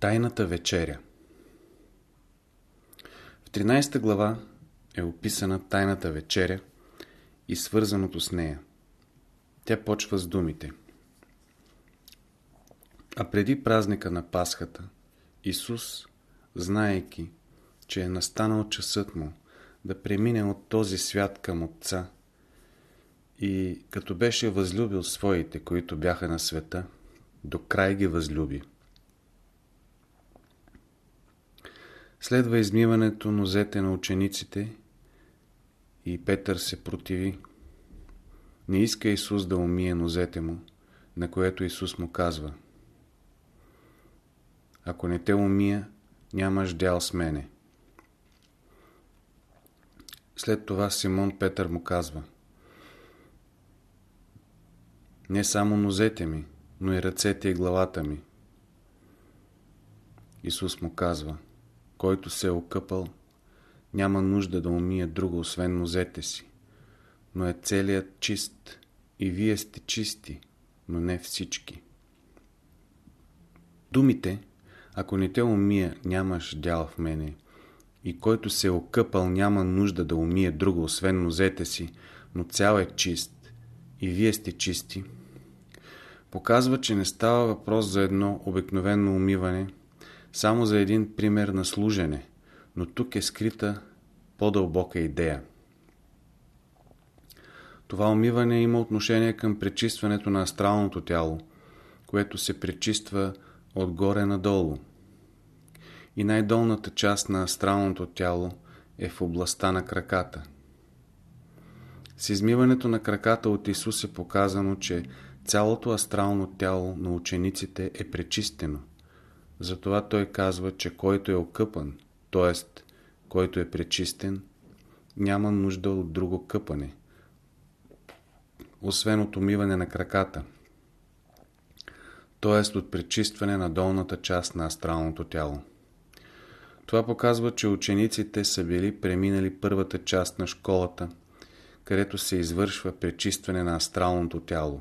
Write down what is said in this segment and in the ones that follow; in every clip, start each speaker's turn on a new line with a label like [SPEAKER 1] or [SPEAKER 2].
[SPEAKER 1] Тайната вечеря В 13 глава е описана Тайната вечеря и свързаното с нея. Тя почва с думите. А преди празника на Пасхата, Исус, знаейки, че е настанал часът му да премине от този свят към Отца и като беше възлюбил своите, които бяха на света, до край ги възлюби. Следва измиването нозете на учениците и Петър се противи. Не иска Исус да умие нозете му, на което Исус му казва Ако не те умия, нямаш дял с мене. След това Симон Петър му казва Не само нозете ми, но и ръцете и главата ми. Исус му казва Който се е окъпал, няма нужда да умие друго, освен нозете си, но е целият чист. И вие сте чисти, но не всички. Думите, ако не те умия, нямаш дял в мене, и който се е окъпал, няма нужда да умие друго, освен нозете си, но цял е чист, и вие сте чисти, показва, че не става въпрос за едно обикновено умиване, само за един пример на служене, но тук е скрита по-дълбока идея. Това умиване има отношение към пречистването на астралното тяло, което се пречиства отгоре надолу. И най-долната част на астралното тяло е в областта на краката. С измиването на краката от Исус е показано, че цялото астрално тяло на учениците е пречистено. Затова той казва, че който е окъпан, т.е. който е пречистен, няма нужда от друго къпане, освен от умиване на краката, т.е. от пречистване на долната част на астралното тяло. Това показва, че учениците са били преминали първата част на школата, където се извършва пречистване на астралното тяло.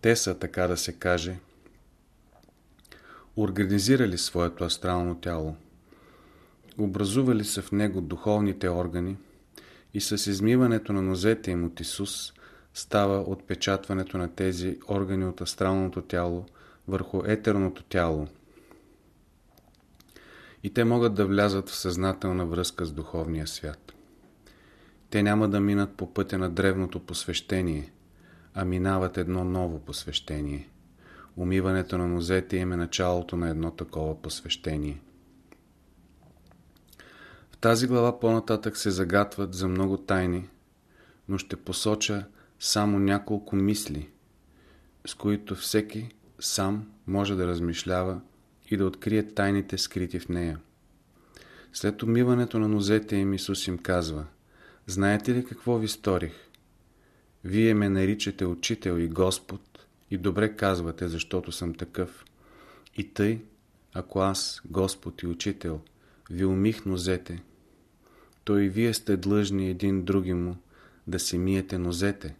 [SPEAKER 1] Те са, така да се каже, организирали своето астрално тяло. Образували са в него духовните органи и с измиването на нозете им от Исус става отпечатването на тези органи от астралното тяло върху етерното тяло. И те могат да влязат в съзнателна връзка с духовния свят. Те няма да минат по пътя на древното посвещение, а минават едно ново посвещение. Умиването на нозете им е началото на едно такова посвещение. В тази глава по-нататък се загатват за много тайни, но ще посоча само няколко мисли, с които всеки сам може да размишлява и да открие тайните скрити в нея. След умиването на нозете им Исус им казва Знаете ли какво ви сторих? Вие ме наричате учител и Господ и добре казвате, защото съм такъв. И тъй, ако аз, Господ и учител, ви умих нозете, то и вие сте длъжни един други му да се миете нозете,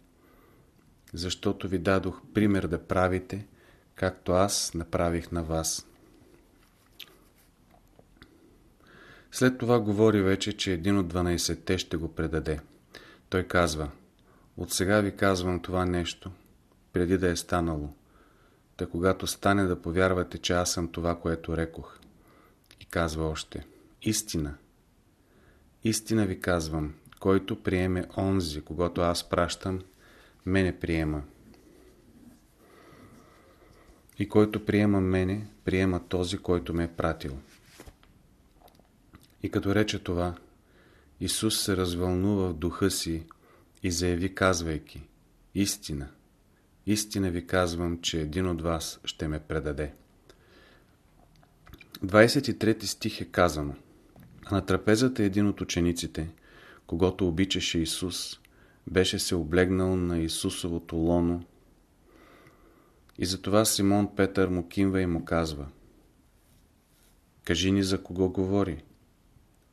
[SPEAKER 1] защото ви дадох пример да правите, както аз направих на вас. След това говори вече, че един от 12-те ще го предаде. Той казва – от сега ви казвам това нещо, преди да е станало. Та когато стане да повярвате, че аз съм това, което рекох. И казва още. Истина. Истина ви казвам, който приеме онзи, когато аз пращам, мене приема. И който приема мене, приема този, който ме е пратил. И като рече това, Исус се развълнува в духа си и заяви казвайки Истина, истина ви казвам, че един от вас ще ме предаде. 23 стих е казано А на трапезата един от учениците, когато обичаше Исус, беше се облегнал на Исусовото лоно и затова Симон Петър му кимва и му казва Кажи ни за кого говори.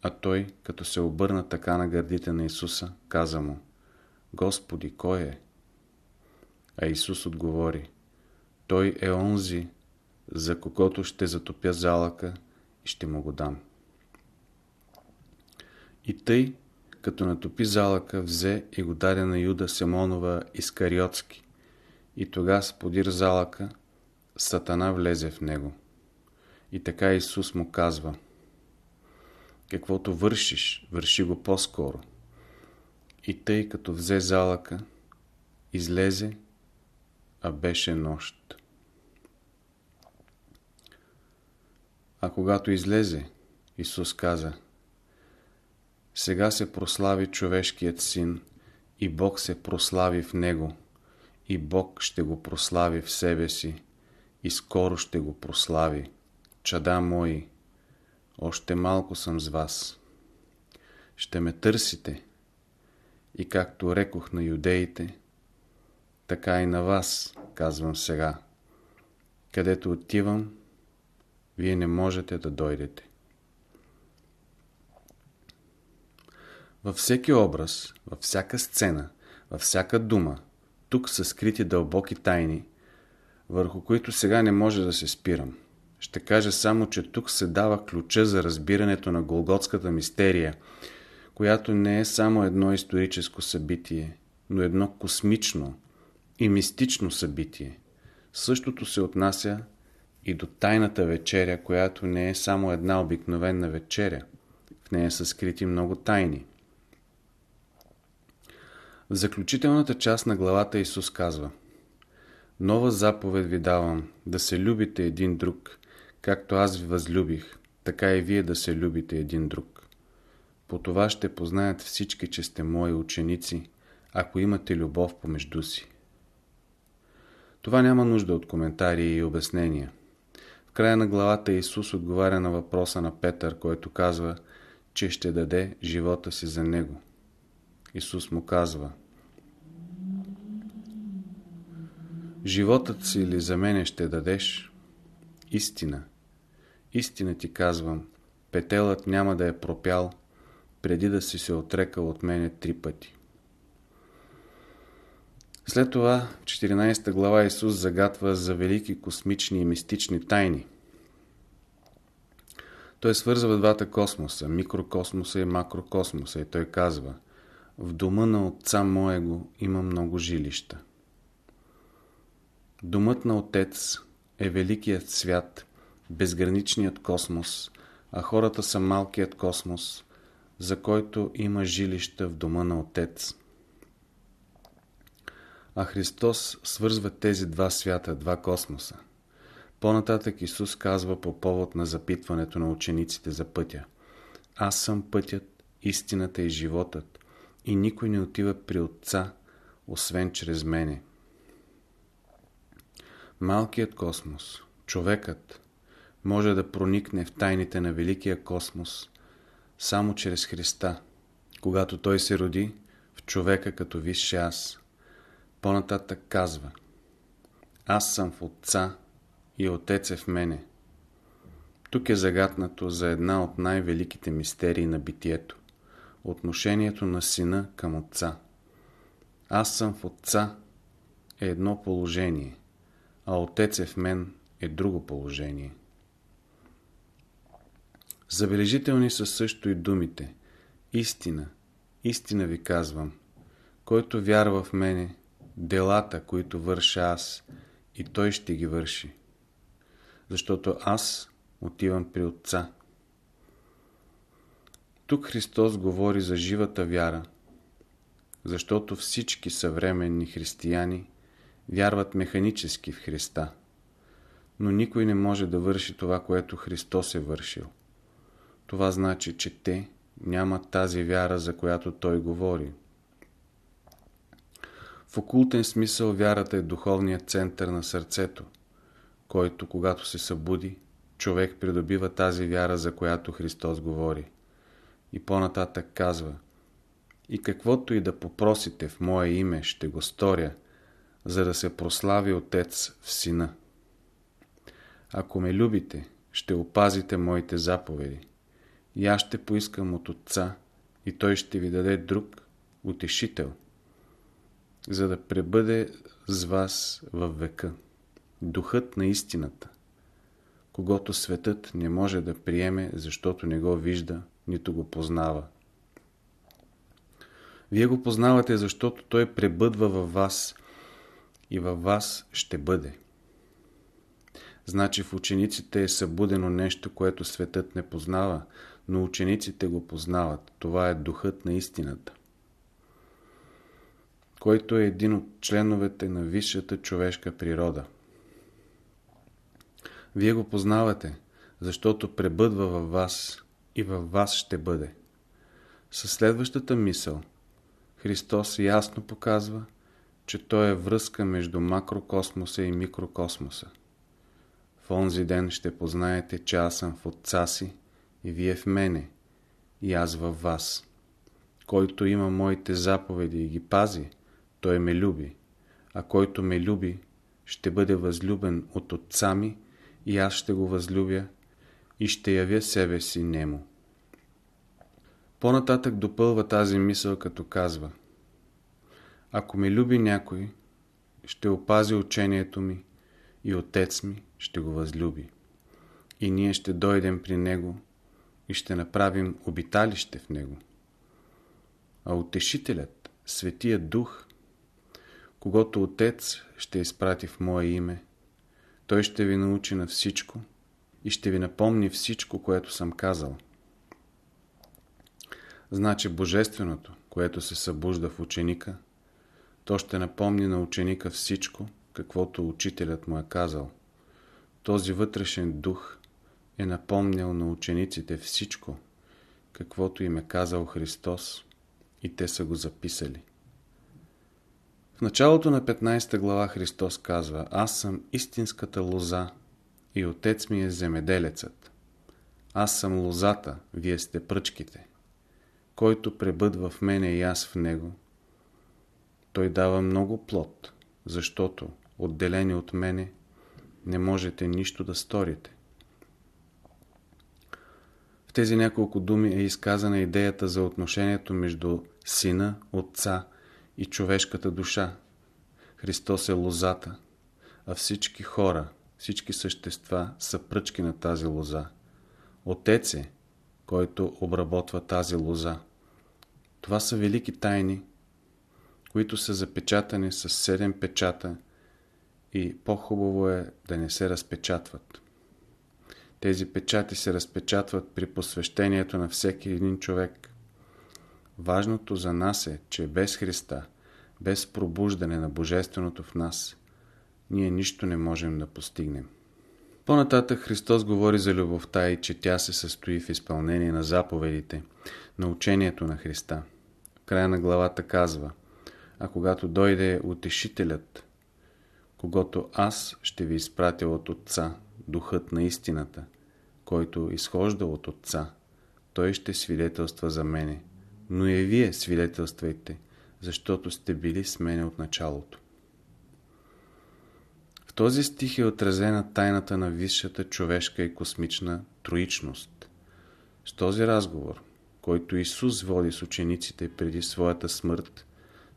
[SPEAKER 1] А той, като се обърна така на гърдите на Исуса, каза му Господи, кой е? А Исус отговори, Той е онзи, за когото ще затопя залъка и ще му го дам. И тъй, като натопи залъка, взе и го даде на Юда Семонова Искариотски. И тогава подир залъка, Сатана влезе в него. И така Исус му казва Каквото вършиш, върши го по-скоро. И тъй като взе залъка, излезе, а беше нощ. А когато излезе, Исус каза Сега се прослави човешкият син и Бог се прослави в него и Бог ще го прослави в себе си и скоро ще го прослави. Чада мои, още малко съм с вас. Ще ме търсите и както рекох на юдеите, така и на вас, казвам сега. Където отивам, вие не можете да дойдете. Във всеки образ, във всяка сцена, във всяка дума, тук са скрити дълбоки тайни, върху които сега не може да се спирам. Ще кажа само, че тук се дава ключа за разбирането на Голготската мистерия, която не е само едно историческо събитие, но едно космично и мистично събитие. Същото се отнася и до тайната вечеря, която не е само една обикновена вечеря. В нея са скрити много тайни. В заключителната част на главата Исус казва Нова заповед ви давам, да се любите един друг, както аз ви възлюбих, така и вие да се любите един друг. По това ще познаят всички, че сте мои ученици, ако имате любов помежду си. Това няма нужда от коментари и обяснения. В края на главата Исус отговаря на въпроса на Петър, който казва, че ще даде живота си за него. Исус му казва Животът си ли за мене ще дадеш? Истина. Истина ти казвам, петелът няма да е пропял, преди да си се отрекал от мене три пъти. След това, 14 глава Исус загатва за велики космични и мистични тайни. Той свързва двата космоса, микрокосмоса и макрокосмоса и той казва В дома на отца моего има много жилища. Домът на отец е великият свят, безграничният космос, а хората са малкият космос, за който има жилища в дома на отец. А Христос свързва тези два свята, два космоса. По-нататък Исус казва по повод на запитването на учениците за пътя. Аз съм пътят, истината и животът и никой не отива при Отца, освен чрез мене. Малкият космос, човекът, може да проникне в тайните на Великия космос само чрез Христа, когато Той се роди в човека като висше аз. По-нататък казва Аз съм в Отца и Отец е в мене. Тук е загатнато за една от най-великите мистерии на битието – отношението на сина към Отца. Аз съм в Отца е едно положение, а Отец е в мен е друго положение. Забележителни са също и думите. Истина, истина ви казвам, който вярва в мене, делата, които върша аз, и той ще ги върши. Защото аз отивам при Отца. Тук Христос говори за живата вяра, защото всички съвременни християни вярват механически в Христа, но никой не може да върши това, което Христос е вършил. Това значи, че те нямат тази вяра, за която Той говори. В окултен смисъл вярата е духовният център на сърцето, който, когато се събуди, човек придобива тази вяра, за която Христос говори. И по-нататък казва И каквото и да попросите в Мое име, ще го сторя, за да се прослави Отец в Сина. Ако ме любите, ще опазите Моите заповеди. И аз ще поискам от Отца, и Той ще ви даде друг утешител, за да пребъде с вас във века. Духът на истината, когато светът не може да приеме, защото не го вижда, нито го познава. Вие го познавате, защото той пребъдва във вас и във вас ще бъде. Значи в учениците е събудено нещо, което светът не познава, но учениците го познават. Това е духът на истината, който е един от членовете на висшата човешка природа. Вие го познавате, защото пребъдва във вас и във вас ще бъде. Със следващата мисъл Христос ясно показва, че Той е връзка между макрокосмоса и микрокосмоса. В онзи ден ще познаете, че аз съм в Отца си и вие в мене, и аз във вас. Който има моите заповеди и ги пази, той ме люби, а който ме люби, ще бъде възлюбен от Отца ми и аз ще го възлюбя и ще явя себе си нему. По-нататък допълва тази мисъл, като казва Ако ме люби някой, ще опази учението ми и Отец ми ще го възлюби. И ние ще дойдем при Него и ще направим обиталище в Него. А Утешителят, Светия Дух, когато Отец ще изпрати в Мое име, Той ще ви научи на всичко и ще ви напомни всичко, което съм казал. Значи Божественото, което се събужда в ученика, то ще напомни на ученика всичко, каквото учителят му е казал. Този вътрешен дух е напомнял на учениците всичко, каквото им е казал Христос и те са го записали. Началото на 15 глава Христос казва Аз съм истинската лоза и отец ми е земеделецът. Аз съм лозата, вие сте пръчките. Който пребъдва в мене и аз в него, той дава много плод, защото отделени от мене, не можете нищо да сторите. В тези няколко думи е изказана идеята за отношението между Сина, Отца и човешката душа. Христос е лозата, а всички хора, всички същества са пръчки на тази лоза. Отец е, който обработва тази лоза. Това са велики тайни, които са запечатани с седем печата и по-хубаво е да не се разпечатват. Тези печати се разпечатват при посвещението на всеки един човек. Важното за нас е, че без Христа, без пробуждане на Божественото в нас, ние нищо не можем да постигнем. По-нататък Христос говори за любовта и че тя се състои в изпълнение на заповедите, на учението на Христа. В края на главата казва, а когато дойде утешителят, когато аз ще ви изпратя от Отца, Духът на истината, който изхожда от Отца, Той ще свидетелства за мене. Но и вие свидетелствайте, защото сте били с мене от началото. В този стих е отразена тайната на висшата човешка и космична троичност. С този разговор, който Исус води с учениците преди своята смърт,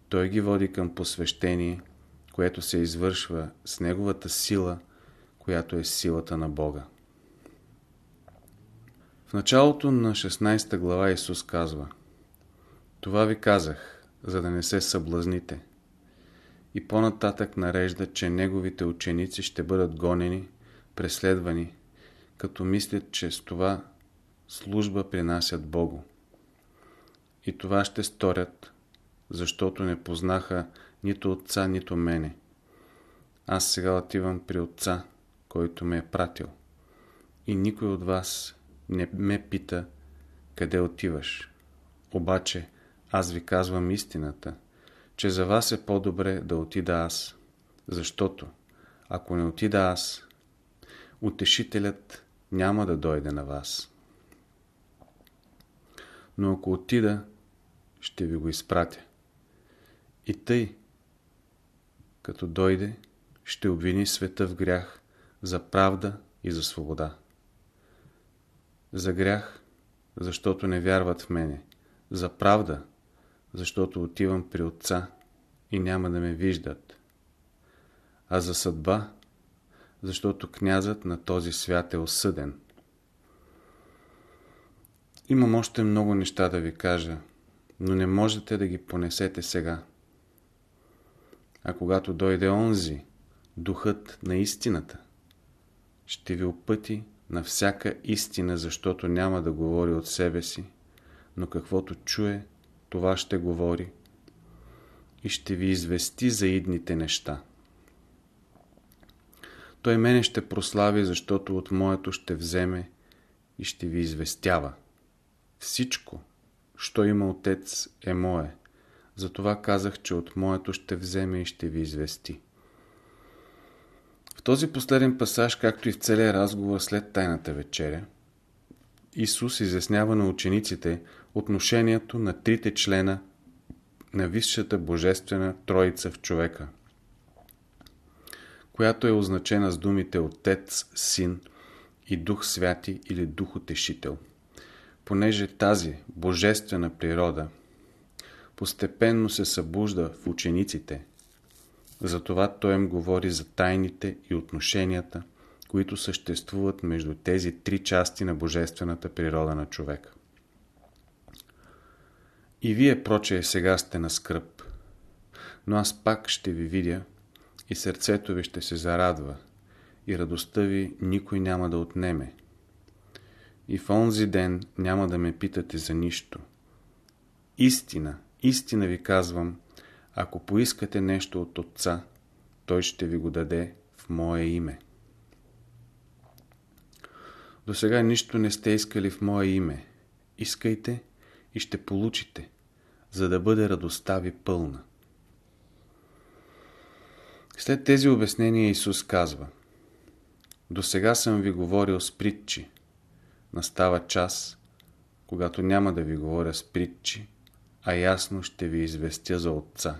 [SPEAKER 1] Той ги води към посвещение – което се извършва с Неговата сила, която е силата на Бога. В началото на 16 глава Исус казва Това ви казах, за да не се съблазните. И по-нататък нарежда, че Неговите ученици ще бъдат гонени, преследвани, като мислят, че с това служба принасят Богу. И това ще сторят, защото не познаха нито отца, нито мене. Аз сега отивам при отца, който ме е пратил. И никой от вас не ме пита къде отиваш. Обаче аз ви казвам истината, че за вас е по-добре да отида аз, защото ако не отида аз, утешителят няма да дойде на вас. Но ако отида, ще ви го изпратя. И тъй, като дойде, ще обвини света в грях за правда и за свобода. За грях, защото не вярват в мене. За правда, защото отивам при Отца и няма да ме виждат. А за съдба, защото князът на този свят е осъден. Имам още много неща да ви кажа, но не можете да ги понесете сега. А когато дойде онзи, духът на истината, ще ви опъти на всяка истина, защото няма да говори от себе си, но каквото чуе, това ще говори и ще ви извести за идните неща. Той мене ще прослави, защото от моето ще вземе и ще ви известява. Всичко, що има Отец, е мое. Затова казах, че от моето ще вземе и ще ви извести. В този последен пасаж, както и в целия разговор след Тайната вечеря, Исус изяснява на учениците отношението на трите члена на Висшата Божествена Троица в човека, която е означена с думите Отец, Син и Дух Святи или Дух Утешител. Понеже тази божествена природа постепенно се събужда в учениците, затова той им говори за тайните и отношенията, които съществуват между тези три части на божествената природа на човека. И вие, проче, сега сте на скръп, но аз пак ще ви видя и сърцето ви ще се зарадва и радостта ви никой няма да отнеме. И в онзи ден няма да ме питате за нищо. Истина, истина ви казвам, ако поискате нещо от Отца, Той ще ви го даде в Мое име. До сега нищо не сте искали в Мое име. Искайте и ще получите, за да бъде радостта ви пълна. След тези обяснения Исус казва До сега съм ви говорил с притчи. Настава час, когато няма да ви говоря с притчи, а ясно ще ви известя за Отца.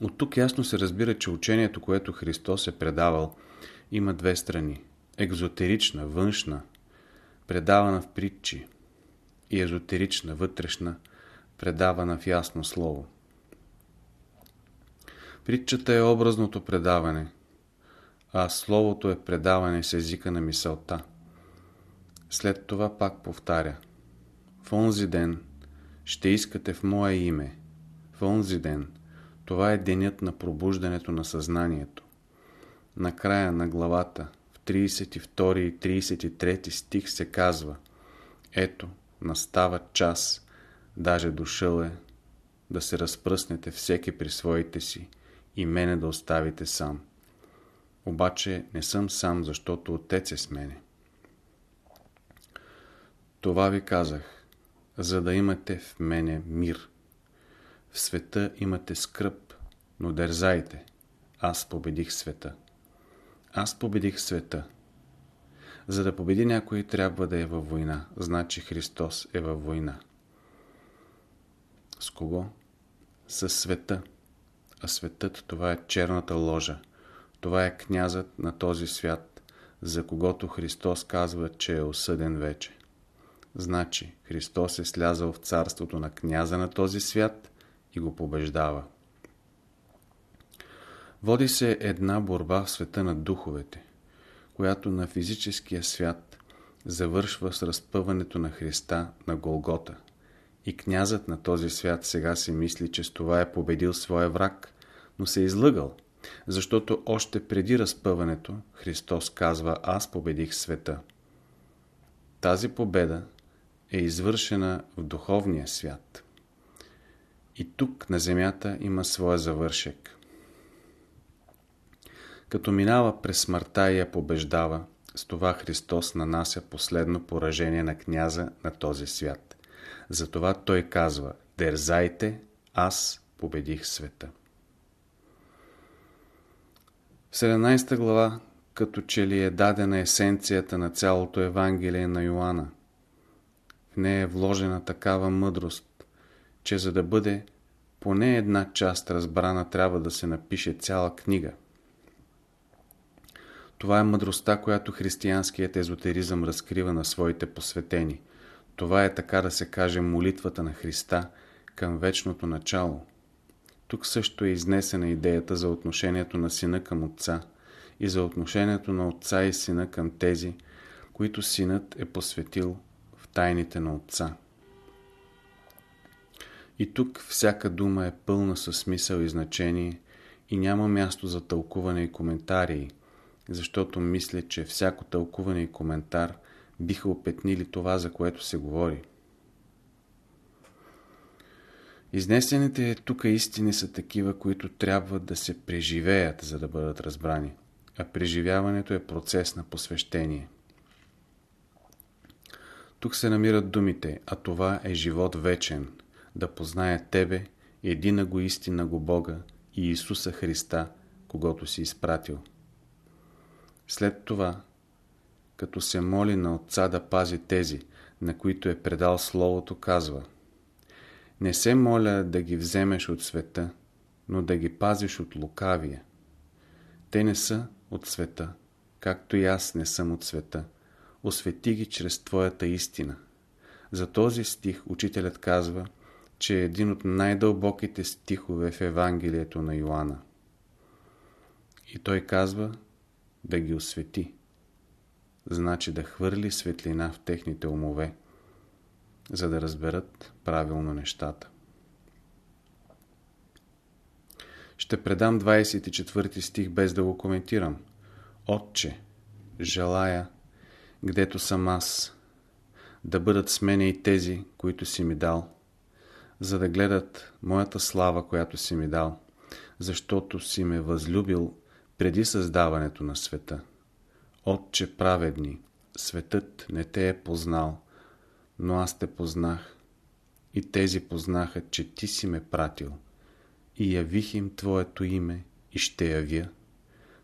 [SPEAKER 1] От тук ясно се разбира, че учението, което Христос е предавал, има две страни. Екзотерична, външна, предавана в притчи, и езотерична, вътрешна, предавана в ясно слово. Притчата е образното предаване, а словото е предаване с езика на мисълта. След това пак повтаря. В онзи ден ще искате в Мое име. В онзи ден. Това е денят на пробуждането на съзнанието. На края на главата, в 32 и 33 стих се казва Ето, настава час, даже дошъл е, да се разпръснете всеки при своите си и мене да оставите сам. Обаче не съм сам, защото Отец е с мене. Това ви казах, за да имате в мене мир. В света имате скръп, но дързайте. Аз победих света. Аз победих света. За да победи някой, трябва да е във война. Значи Христос е във война. С кого? С света. А светът това е черната ложа. Това е князът на този свят, за когото Христос казва, че е осъден вече. Значи Христос е слязал в царството на княза на този свят и го побеждава. Води се една борба в света на духовете която на физическия свят завършва с разпъването на Христа на Голгота. И князът на този свят сега си мисли, че с това е победил своя враг, но се е излъгал, защото още преди разпъването Христос казва «Аз победих света». Тази победа е извършена в духовния свят. И тук на земята има своя завършек. Като минава през смъртта и я побеждава, с това Христос нанася последно поражение на княза на този свят. Затова той казва, дерзайте, аз победих света. В 17 глава, като че ли е дадена есенцията на цялото Евангелие на Йоанна. В нея е вложена такава мъдрост, че за да бъде поне една част разбрана, трябва да се напише цяла книга – това е мъдростта, която християнският езотеризъм разкрива на своите посветени. Това е така да се каже молитвата на Христа към вечното начало. Тук също е изнесена идеята за отношението на сина към отца и за отношението на отца и сина към тези, които синът е посветил в тайните на отца. И тук всяка дума е пълна със смисъл и значение и няма място за тълкуване и коментари, защото мисля, че всяко тълкуване и коментар биха опетнили това, за което се говори. Изнесените тук истини са такива, които трябва да се преживеят, за да бъдат разбрани. А преживяването е процес на посвещение. Тук се намират думите, а това е живот вечен, да позная Тебе, едина го истина го Бога и Исуса Христа, когато си изпратил. След това, като се моли на Отца да пази тези, на които е предал Словото, казва Не се моля да ги вземеш от света, но да ги пазиш от лукавия. Те не са от света, както и аз не съм от света. Освети ги чрез Твоята истина. За този стих учителят казва, че е един от най-дълбоките стихове в Евангелието на Йоанна. И той казва да ги освети. Значи да хвърли светлина в техните умове, за да разберат правилно нещата. Ще предам 24 стих без да го коментирам. Отче, желая, гдето съм аз, да бъдат с мене и тези, които си ми дал, за да гледат моята слава, която си ми дал, защото си ме възлюбил преди създаването на света. Отче праведни, светът не те е познал, но аз те познах и тези познаха, че ти си ме пратил и явих им Твоето име и ще явя.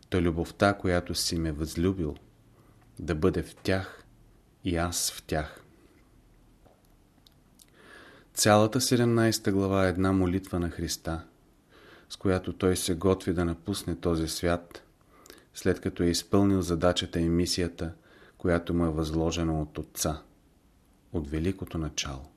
[SPEAKER 1] То любовта, която си ме възлюбил, да бъде в тях и аз в тях. Цялата 17 глава е една молитва на Христа, с която Той се готви да напусне този свят, след като е изпълнил задачата и мисията, която му е възложена от Отца, от великото начало.